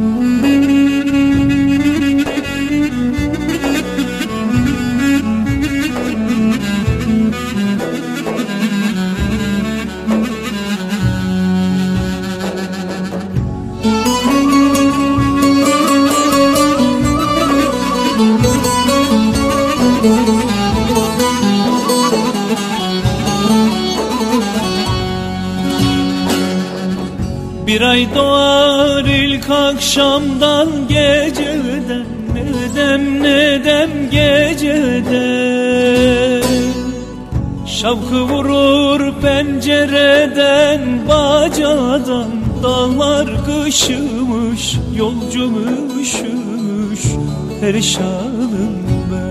Música Bir ay doğar ilk akşamdan geceden Nedem nedem geceden? Şavkı vurur pencereden bacadan Dağlar kışımış yolcum üşümüş Perişanım ben.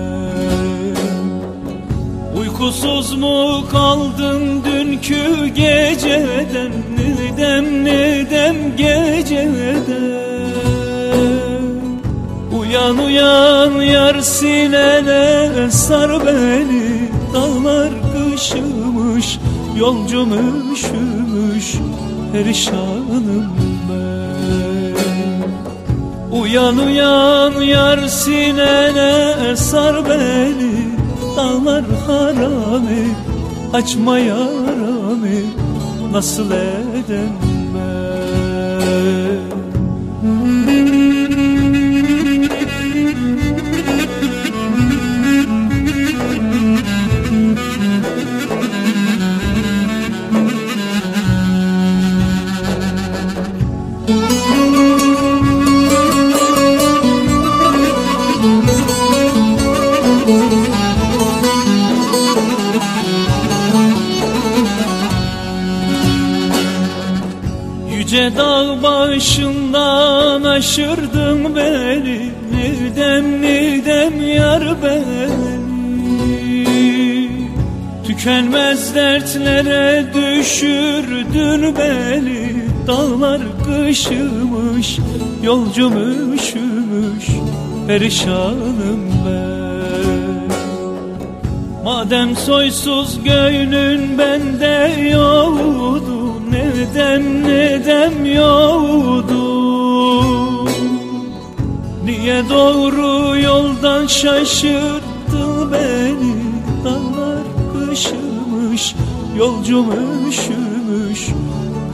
Uykusuz mu kaldın dünkü geceden Nedem nedem geceden Uyan uyan yar sinene sar beni. Dağlar kışımış yolcum üşümüş Perişanım ben. Uyan uyan yar sinene sar beni. Dağlar harami açma yaramı Nasıl edem Yüce dağ başından aşırdın beni. Nidem nidem yar beni? Tükenmez dertlere düşürdün beni. Dağlar kışımış, yolcum üşümüş Perişanım ben. Madem soysuz göğünün bende Nedem yoktu Niye doğru yoldan şaşırttın beni? Dağlar kışımış Yolcum üşümüş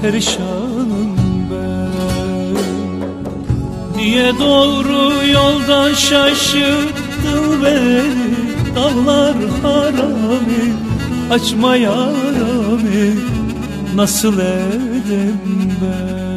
Perişanım ben. Niye doğru yoldan şaşırttın beni? Dağlar harami Açma yaramı Nasıl edem ben